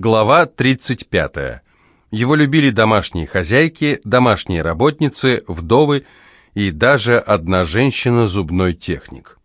Глава 35. Его любили домашние хозяйки, домашние работницы, вдовы и даже одна женщина-зубной техник.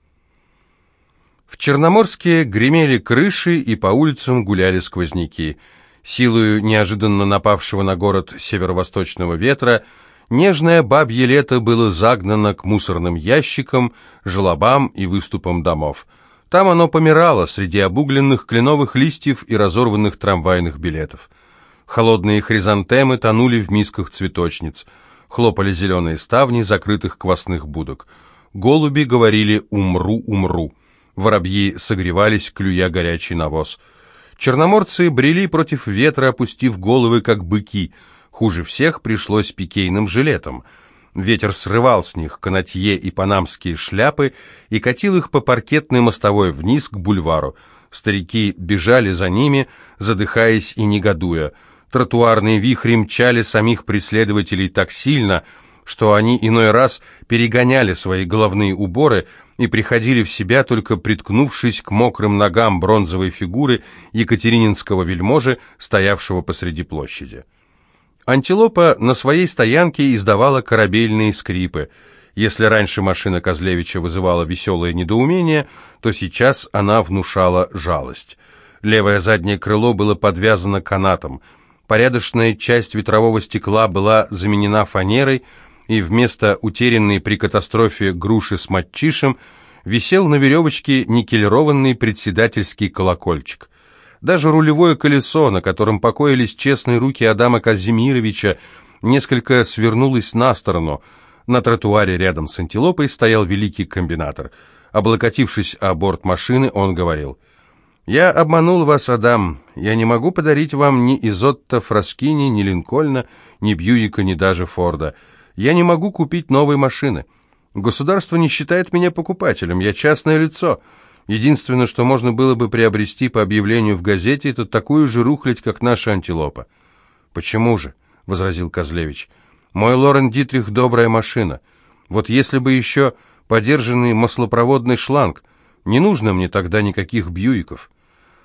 В Черноморске гремели крыши и по улицам гуляли сквозняки. Силою неожиданно напавшего на город северо-восточного ветра нежное бабье лето было загнано к мусорным ящикам, желобам и выступам домов – там оно помирало среди обугленных кленовых листьев и разорванных трамвайных билетов. Холодные хризантемы тонули в мисках цветочниц. Хлопали зеленые ставни закрытых квасных будок. Голуби говорили «умру, умру». Воробьи согревались, клюя горячий навоз. Черноморцы брели против ветра, опустив головы, как быки. Хуже всех пришлось пикейным жилетам — Ветер срывал с них канатье и панамские шляпы и катил их по паркетной мостовой вниз к бульвару. Старики бежали за ними, задыхаясь и негодуя. Тротуарные вихри мчали самих преследователей так сильно, что они иной раз перегоняли свои головные уборы и приходили в себя, только приткнувшись к мокрым ногам бронзовой фигуры екатерининского вельможи, стоявшего посреди площади. Антилопа на своей стоянке издавала корабельные скрипы. Если раньше машина Козлевича вызывала веселое недоумение, то сейчас она внушала жалость. Левое заднее крыло было подвязано канатом. Порядочная часть ветрового стекла была заменена фанерой, и вместо утерянной при катастрофе груши с матчишем висел на веревочке никелированный председательский колокольчик. Даже рулевое колесо, на котором покоились честные руки Адама Казимировича, несколько свернулось на сторону. На тротуаре рядом с антилопой стоял великий комбинатор. Облокотившись о борт машины, он говорил, «Я обманул вас, Адам. Я не могу подарить вам ни Изотто Фраскини, ни Линкольна, ни Бьюика, ни даже Форда. Я не могу купить новые машины. Государство не считает меня покупателем. Я частное лицо». Единственное, что можно было бы приобрести по объявлению в газете, это такую же рухлядь, как наша антилопа. «Почему же?» — возразил Козлевич. «Мой Лорен Дитрих — добрая машина. Вот если бы еще подержанный маслопроводный шланг, не нужно мне тогда никаких бьюиков».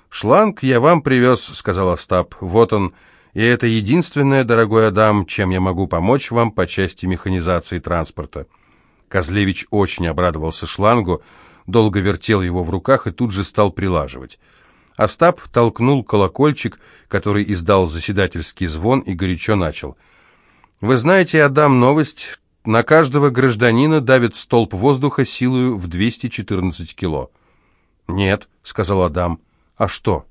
«Шланг я вам привез», — сказал Остап. «Вот он. И это единственное, дорогой Адам, чем я могу помочь вам по части механизации транспорта». Козлевич очень обрадовался шлангу, — долго вертел его в руках и тут же стал прилаживать. Остап толкнул колокольчик, который издал заседательский звон, и горячо начал. «Вы знаете, Адам, новость. На каждого гражданина давит столб воздуха силою в 214 кило». «Нет», — сказал Адам. «А что?»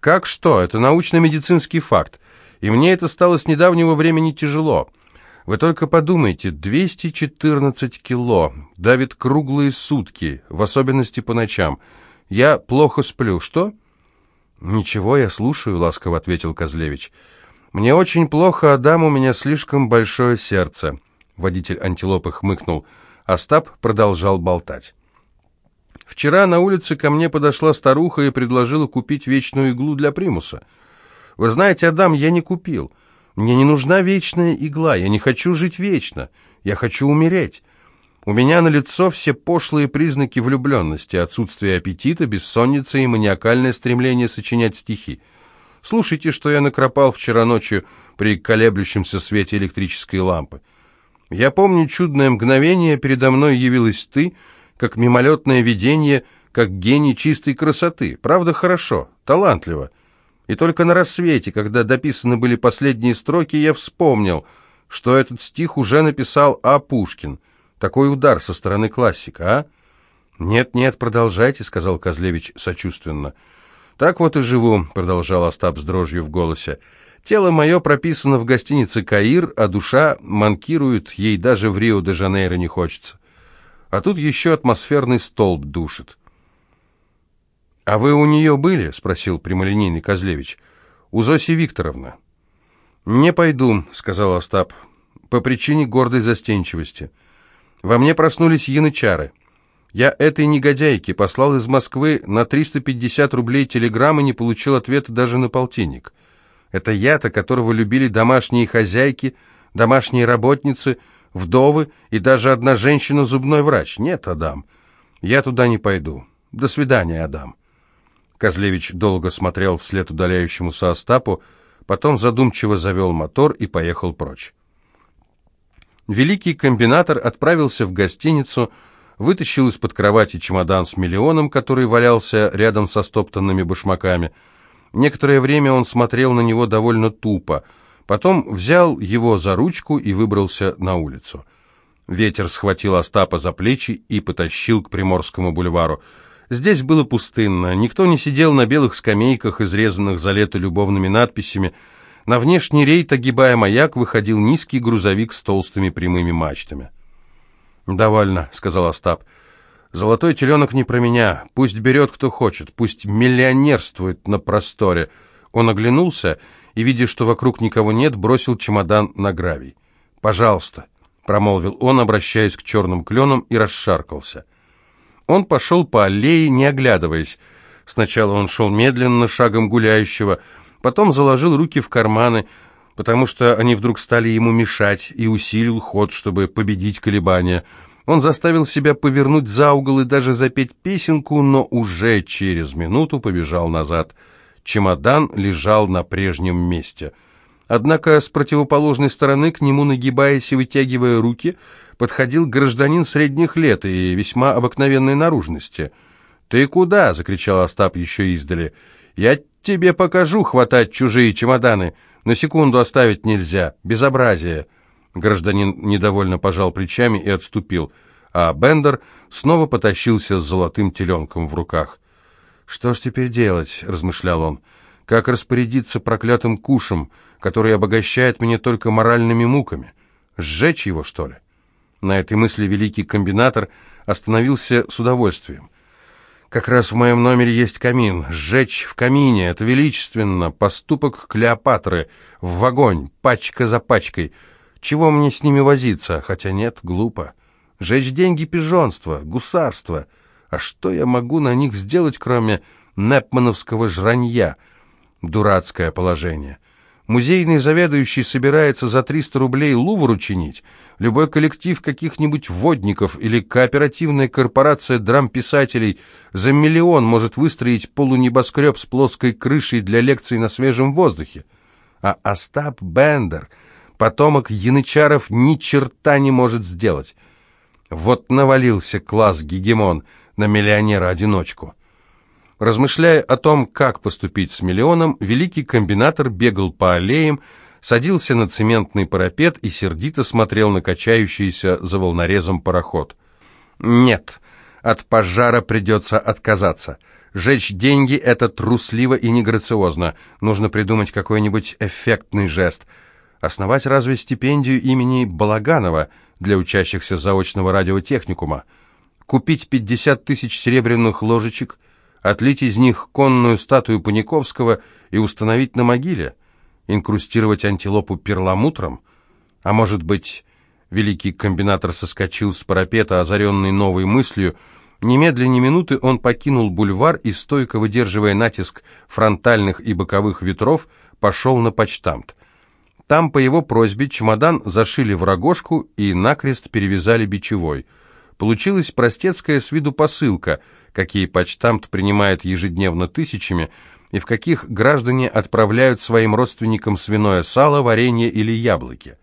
«Как что? Это научно-медицинский факт. И мне это стало с недавнего времени тяжело. Вы только подумайте, 214 кило, давит круглые сутки, в особенности по ночам. Я плохо сплю. Что? Ничего, я слушаю, ласково ответил Козлевич. Мне очень плохо, Адам, у меня слишком большое сердце. Водитель антилопы хмыкнул. Остап продолжал болтать. Вчера на улице ко мне подошла старуха и предложила купить вечную иглу для примуса. Вы знаете, Адам, я не купил. Мне не нужна вечная игла, я не хочу жить вечно, я хочу умереть. У меня на лицо все пошлые признаки влюбленности, отсутствие аппетита, бессонница и маниакальное стремление сочинять стихи. Слушайте, что я накропал вчера ночью при колеблющемся свете электрической лампы. Я помню чудное мгновение, передо мной явилась ты, как мимолетное видение, как гений чистой красоты. Правда, хорошо, талантливо. И только на рассвете, когда дописаны были последние строки, я вспомнил, что этот стих уже написал А. Пушкин. Такой удар со стороны классика, а? «Нет-нет, продолжайте», — сказал Козлевич сочувственно. «Так вот и живу», — продолжал Остап с дрожью в голосе. «Тело мое прописано в гостинице «Каир», а душа манкирует, ей даже в Рио-де-Жанейро не хочется. А тут еще атмосферный столб душит». «А вы у нее были?» — спросил прямолинейный Козлевич. «У Зоси Викторовны». «Не пойду», — сказал Остап, — «по причине гордой застенчивости. Во мне проснулись янычары. Я этой негодяйке послал из Москвы на 350 рублей телеграммы не получил ответа даже на полтинник. Это я-то, которого любили домашние хозяйки, домашние работницы, вдовы и даже одна женщина-зубной врач. Нет, Адам, я туда не пойду. До свидания, Адам». Козлевич долго смотрел вслед удаляющемуся Остапу, потом задумчиво завел мотор и поехал прочь. Великий комбинатор отправился в гостиницу, вытащил из-под кровати чемодан с миллионом, который валялся рядом со стоптанными башмаками. Некоторое время он смотрел на него довольно тупо, потом взял его за ручку и выбрался на улицу. Ветер схватил Остапа за плечи и потащил к Приморскому бульвару. Здесь было пустынно, никто не сидел на белых скамейках, изрезанных за лето любовными надписями. На внешний рейд, огибая маяк, выходил низкий грузовик с толстыми прямыми мачтами. «Довольно», — сказал Остап. «Золотой теленок не про меня. Пусть берет, кто хочет. Пусть миллионерствует на просторе». Он оглянулся и, видя, что вокруг никого нет, бросил чемодан на гравий. «Пожалуйста», — промолвил он, обращаясь к черным кленам, и расшаркался. Он пошел по аллее, не оглядываясь. Сначала он шел медленно, шагом гуляющего, потом заложил руки в карманы, потому что они вдруг стали ему мешать, и усилил ход, чтобы победить колебания. Он заставил себя повернуть за угол и даже запеть песенку, но уже через минуту побежал назад. Чемодан лежал на прежнем месте. Однако с противоположной стороны к нему, нагибаясь и вытягивая руки, подходил гражданин средних лет и весьма обыкновенной наружности. «Ты куда?» — закричал Остап еще издали. «Я тебе покажу хватать чужие чемоданы. На секунду оставить нельзя. Безобразие!» Гражданин недовольно пожал плечами и отступил, а Бендер снова потащился с золотым теленком в руках. «Что ж теперь делать?» — размышлял он. «Как распорядиться проклятым кушем, который обогащает меня только моральными муками? Сжечь его, что ли?» На этой мысли великий комбинатор остановился с удовольствием. «Как раз в моем номере есть камин. Сжечь в камине — это величественно. Поступок Клеопатры. В огонь, пачка за пачкой. Чего мне с ними возиться? Хотя нет, глупо. Жечь деньги — пижонство, гусарство. А что я могу на них сделать, кроме непмановского жранья? Дурацкое положение». Музейный заведующий собирается за 300 рублей Лувру чинить. Любой коллектив каких-нибудь водников или кооперативная корпорация драм-писателей за миллион может выстроить полунебоскреб с плоской крышей для лекций на свежем воздухе. А Остап Бендер, потомок янычаров, ни черта не может сделать. Вот навалился класс-гегемон на миллионера-одиночку. Размышляя о том, как поступить с миллионом, великий комбинатор бегал по аллеям, садился на цементный парапет и сердито смотрел на качающийся за волнорезом пароход. «Нет, от пожара придется отказаться. Жечь деньги — это трусливо и неграциозно. Нужно придумать какой-нибудь эффектный жест. Основать разве стипендию имени Балаганова для учащихся заочного радиотехникума? Купить 50 тысяч серебряных ложечек — отлить из них конную статую Паниковского и установить на могиле, инкрустировать антилопу перламутром, а может быть, великий комбинатор соскочил с парапета, озаренный новой мыслью, Немедленно ни минуты он покинул бульвар и, стойко выдерживая натиск фронтальных и боковых ветров, пошел на почтамт. Там, по его просьбе, чемодан зашили в рогожку и накрест перевязали бичевой. Получилась простецкая с виду посылка — какие почтамт принимает ежедневно тысячами, и в каких граждане отправляют своим родственникам свиное сало, варенье или яблоки.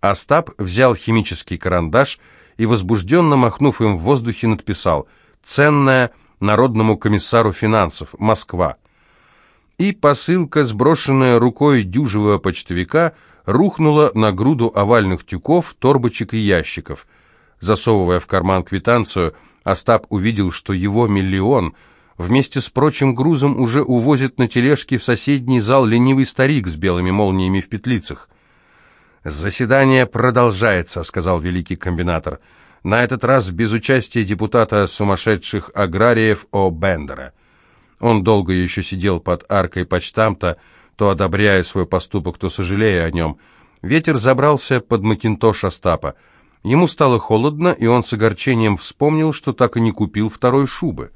Остап взял химический карандаш и, возбужденно махнув им в воздухе, надписал «Ценное Народному комиссару финансов, Москва». И посылка, сброшенная рукой дюжего почтовика, рухнула на груду овальных тюков, торбочек и ящиков. Засовывая в карман квитанцию, Остап увидел, что его миллион вместе с прочим грузом уже увозит на тележке в соседний зал ленивый старик с белыми молниями в петлицах. «Заседание продолжается», — сказал великий комбинатор. «На этот раз без участия депутата сумасшедших аграриев О. Бендера». Он долго еще сидел под аркой почтамта, то одобряя свой поступок, то сожалея о нем. Ветер забрался под макинтош Остапа. Ему стало холодно, и он с огорчением вспомнил, что так и не купил второй шубы.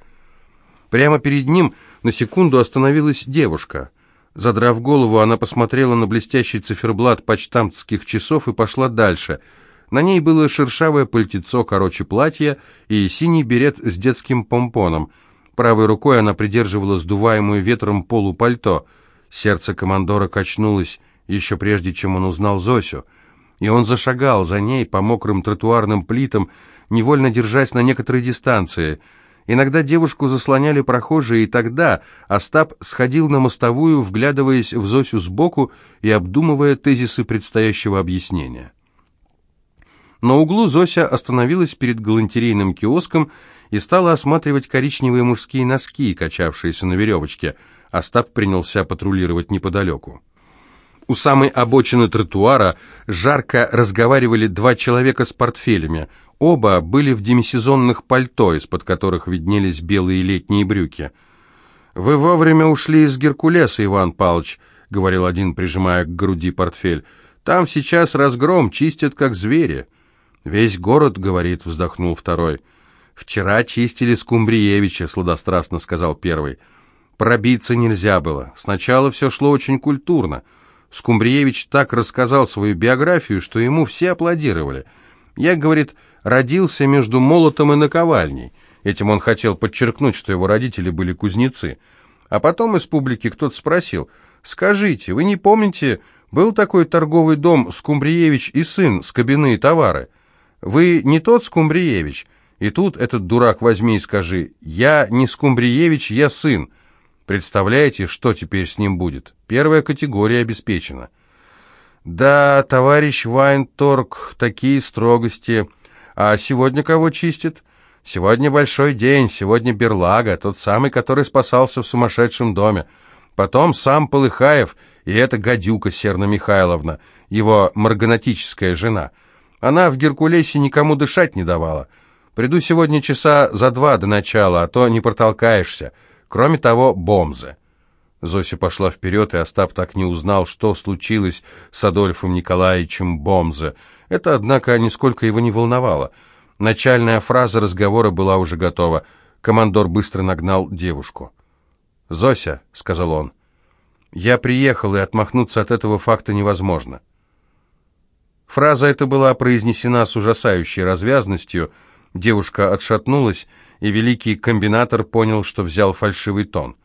Прямо перед ним на секунду остановилась девушка. Задрав голову, она посмотрела на блестящий циферблат почтамтских часов и пошла дальше. На ней было шершавое пальтецо короче платья и синий берет с детским помпоном. Правой рукой она придерживала сдуваемую ветром полупальто. Сердце командора качнулось еще прежде, чем он узнал Зосю, и он зашагал за ней по мокрым тротуарным плитам, невольно держась на некоторой дистанции. Иногда девушку заслоняли прохожие, и тогда Остап сходил на мостовую, вглядываясь в Зосю сбоку и обдумывая тезисы предстоящего объяснения. На углу Зося остановилась перед галантерейным киоском и стала осматривать коричневые мужские носки, качавшиеся на веревочке. Остап принялся патрулировать неподалеку. У самой обочины тротуара жарко разговаривали два человека с портфелями. Оба были в демисезонных пальто, из-под которых виднелись белые летние брюки. «Вы вовремя ушли из Геркулеса, Иван Павлович», — говорил один, прижимая к груди портфель. «Там сейчас разгром, чистят как звери». «Весь город, — говорит, — вздохнул второй. «Вчера чистили Скумбриевича», — сладострастно сказал первый. «Пробиться нельзя было. Сначала все шло очень культурно. Скумбриевич так рассказал свою биографию, что ему все аплодировали. Я, говорит, родился между молотом и наковальней. Этим он хотел подчеркнуть, что его родители были кузнецы. А потом из публики кто-то спросил, «Скажите, вы не помните, был такой торговый дом Скумбриевич и сын с кабины и товары?» Вы не тот Скумбриевич? И тут этот дурак возьми и скажи, я не Скумбриевич, я сын. Представляете, что теперь с ним будет? Первая категория обеспечена. Да, товарищ Вайнторг, такие строгости. А сегодня кого чистит? Сегодня большой день, сегодня Берлага, тот самый, который спасался в сумасшедшем доме. Потом сам Полыхаев и эта гадюка Серна Михайловна, его марганатическая жена — она в Геркулесе никому дышать не давала. Приду сегодня часа за два до начала, а то не протолкаешься. Кроме того, бомзы. Зося пошла вперед, и Остап так не узнал, что случилось с Адольфом Николаевичем Бомзе. Это, однако, нисколько его не волновало. Начальная фраза разговора была уже готова. Командор быстро нагнал девушку. «Зося», — сказал он, — «я приехал, и отмахнуться от этого факта невозможно». Фраза эта была произнесена с ужасающей развязностью. Девушка отшатнулась, и великий комбинатор понял, что взял фальшивый тон.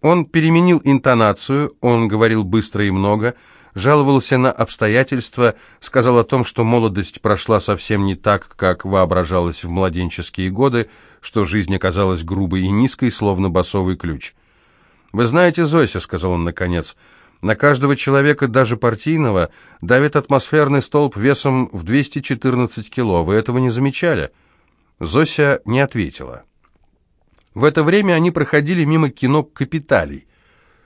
Он переменил интонацию, он говорил быстро и много, жаловался на обстоятельства, сказал о том, что молодость прошла совсем не так, как воображалось в младенческие годы, что жизнь оказалась грубой и низкой, словно басовый ключ. «Вы знаете, Зося», — сказал он наконец, — на каждого человека, даже партийного, давит атмосферный столб весом в 214 кило. Вы этого не замечали?» Зося не ответила. В это время они проходили мимо кино «Капиталий».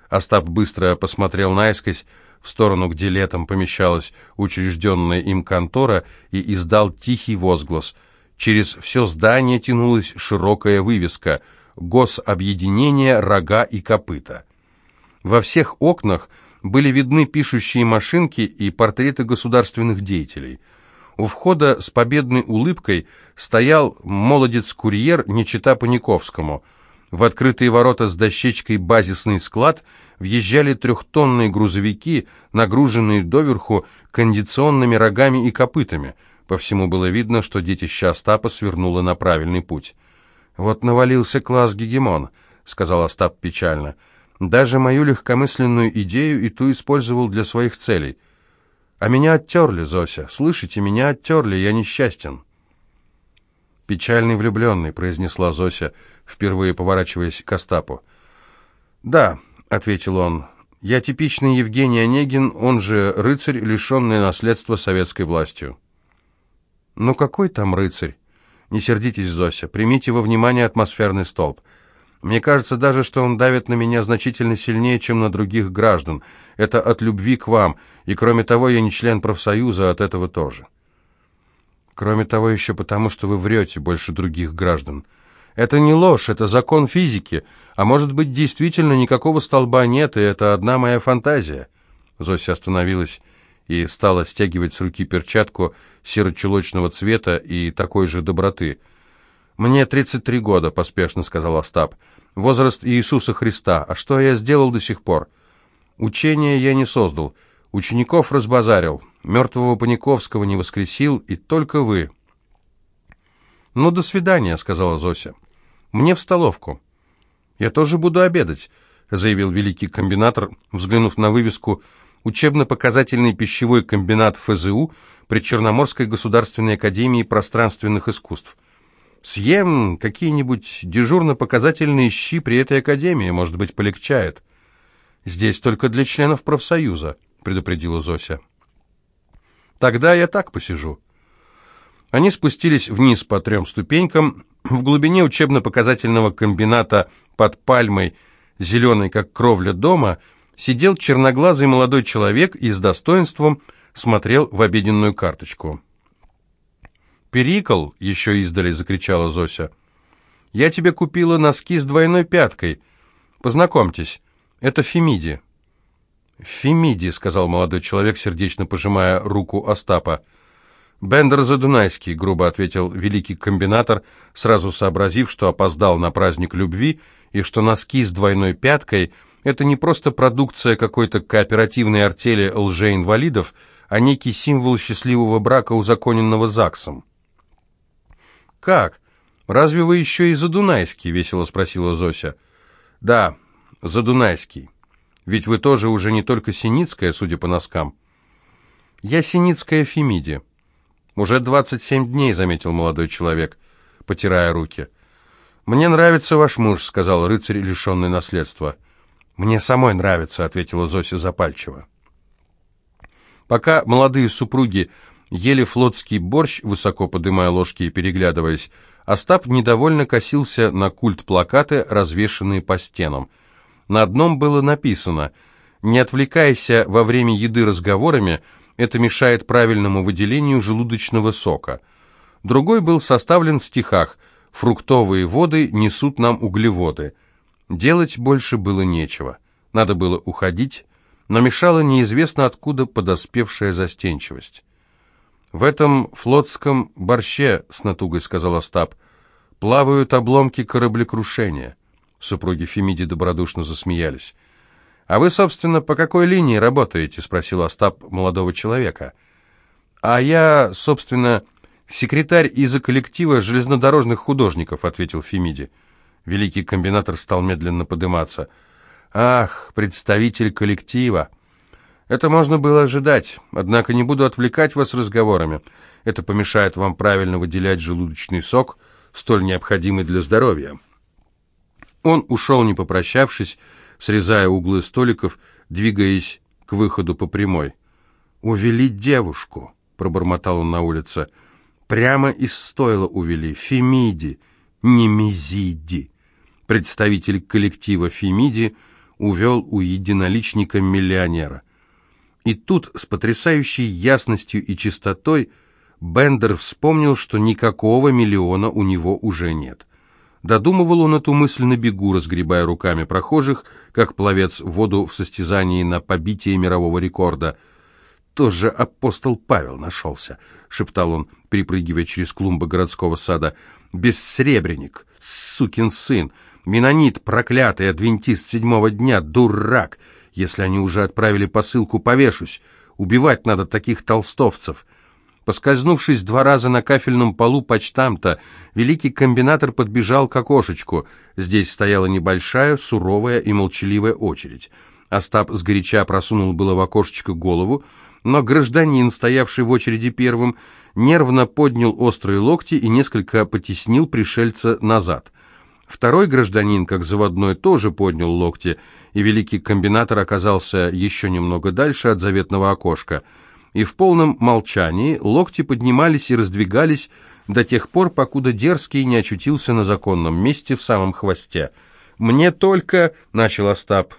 Остап быстро посмотрел наискось в сторону, где летом помещалась учрежденная им контора, и издал тихий возглас. Через все здание тянулась широкая вывеска «Гособъединение рога и копыта». Во всех окнах были видны пишущие машинки и портреты государственных деятелей. У входа с победной улыбкой стоял молодец-курьер, не чита Паниковскому. В открытые ворота с дощечкой «Базисный склад» въезжали трехтонные грузовики, нагруженные доверху кондиционными рогами и копытами. По всему было видно, что детище Остапа свернуло на правильный путь. «Вот навалился класс гегемон», — сказал Остап печально. Даже мою легкомысленную идею и ту использовал для своих целей. А меня оттерли, Зося. Слышите, меня оттерли, я несчастен. «Печальный влюбленный», — произнесла Зося, впервые поворачиваясь к Остапу. «Да», — ответил он, — «я типичный Евгений Онегин, он же рыцарь, лишенный наследства советской властью». «Ну какой там рыцарь? Не сердитесь, Зося, примите во внимание атмосферный столб. Мне кажется даже, что он давит на меня значительно сильнее, чем на других граждан. Это от любви к вам, и кроме того, я не член профсоюза, от этого тоже. Кроме того, еще потому, что вы врете больше других граждан. Это не ложь, это закон физики, а может быть, действительно никакого столба нет, и это одна моя фантазия. Зося остановилась и стала стягивать с руки перчатку серо-чулочного цвета и такой же доброты – «Мне 33 года», — поспешно сказал Остап. «Возраст Иисуса Христа. А что я сделал до сих пор?» «Учение я не создал. Учеников разбазарил. Мертвого Паниковского не воскресил, и только вы». «Ну, до свидания», — сказала Зося. «Мне в столовку». «Я тоже буду обедать», — заявил великий комбинатор, взглянув на вывеску «Учебно-показательный пищевой комбинат ФЗУ при Черноморской государственной академии пространственных искусств». «Съем какие-нибудь дежурно-показательные щи при этой академии, может быть, полегчает». «Здесь только для членов профсоюза», — предупредила Зося. «Тогда я так посижу». Они спустились вниз по трем ступенькам. В глубине учебно-показательного комбината под пальмой, зеленой как кровля дома, сидел черноглазый молодой человек и с достоинством смотрел в обеденную карточку. «Перикл!» — еще издали закричала Зося. «Я тебе купила носки с двойной пяткой. Познакомьтесь, это Фемиди». «Фемиди», — сказал молодой человек, сердечно пожимая руку Остапа. «Бендер Задунайский», — грубо ответил великий комбинатор, сразу сообразив, что опоздал на праздник любви и что носки с двойной пяткой — это не просто продукция какой-то кооперативной артели лжеинвалидов, а некий символ счастливого брака, узаконенного ЗАГСом. «Как? Разве вы еще и Задунайский?» — весело спросила Зося. «Да, Задунайский. Ведь вы тоже уже не только Синицкая, судя по носкам». «Я Синицкая Фемиди». «Уже двадцать семь дней», — заметил молодой человек, потирая руки. «Мне нравится ваш муж», — сказал рыцарь, лишенный наследства. «Мне самой нравится», — ответила Зося запальчиво. Пока молодые супруги ели флотский борщ, высоко подымая ложки и переглядываясь, Остап недовольно косился на культ-плакаты, развешанные по стенам. На одном было написано «Не отвлекайся во время еды разговорами», это мешает правильному выделению желудочного сока. Другой был составлен в стихах «Фруктовые воды несут нам углеводы». Делать больше было нечего. Надо было уходить, но мешала неизвестно откуда подоспевшая застенчивость. «В этом флотском борще, — с натугой сказал Остап, — плавают обломки кораблекрушения». Супруги Фемиди добродушно засмеялись. «А вы, собственно, по какой линии работаете?» — спросил Остап молодого человека. «А я, собственно, секретарь из-за коллектива железнодорожных художников», — ответил Фемиди. Великий комбинатор стал медленно подниматься. «Ах, представитель коллектива!» «Это можно было ожидать, однако не буду отвлекать вас разговорами. Это помешает вам правильно выделять желудочный сок, столь необходимый для здоровья». Он ушел, не попрощавшись, срезая углы столиков, двигаясь к выходу по прямой. «Увели девушку», — пробормотал он на улице. «Прямо из стойла увели. Фемиди, не Мизиди». Представитель коллектива Фемиди увел у единоличника миллионера. И тут, с потрясающей ясностью и чистотой, Бендер вспомнил, что никакого миллиона у него уже нет. Додумывал он эту мысль на бегу, разгребая руками прохожих, как пловец в воду в состязании на побитие мирового рекорда. «Тоже апостол Павел нашелся», — шептал он, перепрыгивая через клумбы городского сада. «Бессребренник, сукин сын, менонит, проклятый, адвентист седьмого дня, дурак! Если они уже отправили посылку, повешусь. Убивать надо таких толстовцев». Поскользнувшись два раза на кафельном полу почтамта, великий комбинатор подбежал к окошечку. Здесь стояла небольшая, суровая и молчаливая очередь. Остап сгоряча просунул было в окошечко голову, но гражданин, стоявший в очереди первым, нервно поднял острые локти и несколько потеснил пришельца назад. Второй гражданин, как заводной, тоже поднял локти, и великий комбинатор оказался еще немного дальше от заветного окошка — и в полном молчании локти поднимались и раздвигались до тех пор, покуда дерзкий не очутился на законном месте в самом хвосте. «Мне только...» — начал Остап.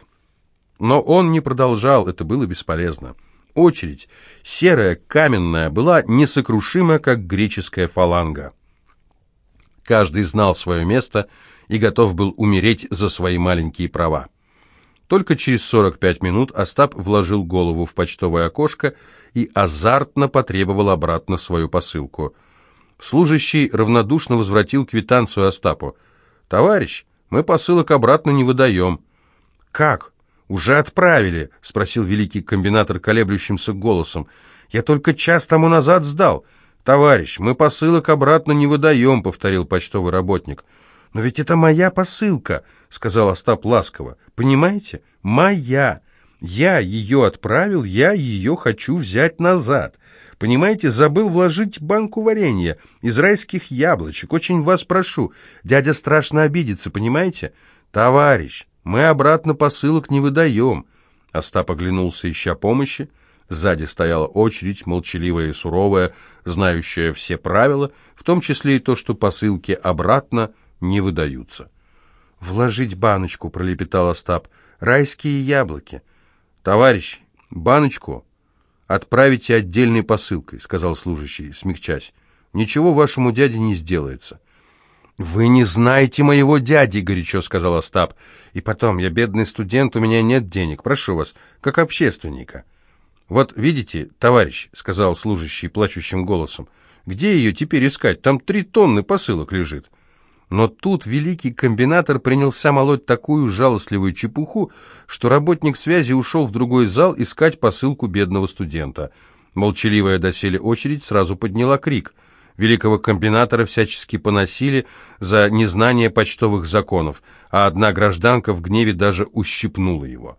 Но он не продолжал, это было бесполезно. Очередь, серая, каменная, была несокрушима, как греческая фаланга. Каждый знал свое место и готов был умереть за свои маленькие права. Только через 45 минут Остап вложил голову в почтовое окошко и азартно потребовал обратно свою посылку. Служащий равнодушно возвратил квитанцию Остапу. «Товарищ, мы посылок обратно не выдаем». «Как? Уже отправили?» — спросил великий комбинатор колеблющимся голосом. «Я только час тому назад сдал». «Товарищ, мы посылок обратно не выдаем», — повторил почтовый работник. «Но ведь это моя посылка», — сказал Остап ласково. «Понимаете? Моя. Я ее отправил, я ее хочу взять назад. Понимаете, забыл вложить банку варенья из райских яблочек. Очень вас прошу. Дядя страшно обидится, понимаете? Товарищ, мы обратно посылок не выдаем». Остап оглянулся, ища помощи. Сзади стояла очередь, молчаливая и суровая, знающая все правила, в том числе и то, что посылки обратно не выдаются. «Вложить баночку», — пролепетал Остап, — «райские яблоки». «Товарищ, баночку отправите отдельной посылкой», — сказал служащий, смягчась. «Ничего вашему дяде не сделается». «Вы не знаете моего дяди», — горячо сказал Остап. «И потом, я бедный студент, у меня нет денег. Прошу вас, как общественника». «Вот видите, товарищ», — сказал служащий плачущим голосом, — «где ее теперь искать? Там три тонны посылок лежит». Но тут великий комбинатор принялся молоть такую жалостливую чепуху, что работник связи ушел в другой зал искать посылку бедного студента. Молчаливая доселе очередь сразу подняла крик. Великого комбинатора всячески поносили за незнание почтовых законов, а одна гражданка в гневе даже ущипнула его.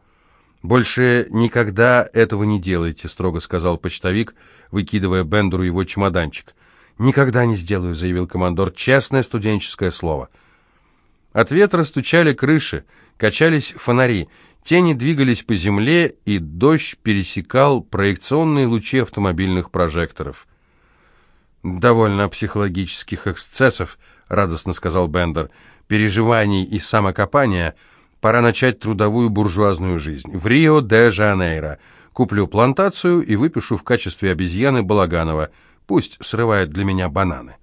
«Больше никогда этого не делайте», — строго сказал почтовик, выкидывая Бендеру его чемоданчик. «Никогда не сделаю», — заявил командор. «Честное студенческое слово». От ветра стучали крыши, качались фонари, тени двигались по земле, и дождь пересекал проекционные лучи автомобильных прожекторов. «Довольно психологических эксцессов», — радостно сказал Бендер, «переживаний и самокопания. Пора начать трудовую буржуазную жизнь. В Рио-де-Жанейро. Куплю плантацию и выпишу в качестве обезьяны Балаганова». Пусть срывает для меня бананы.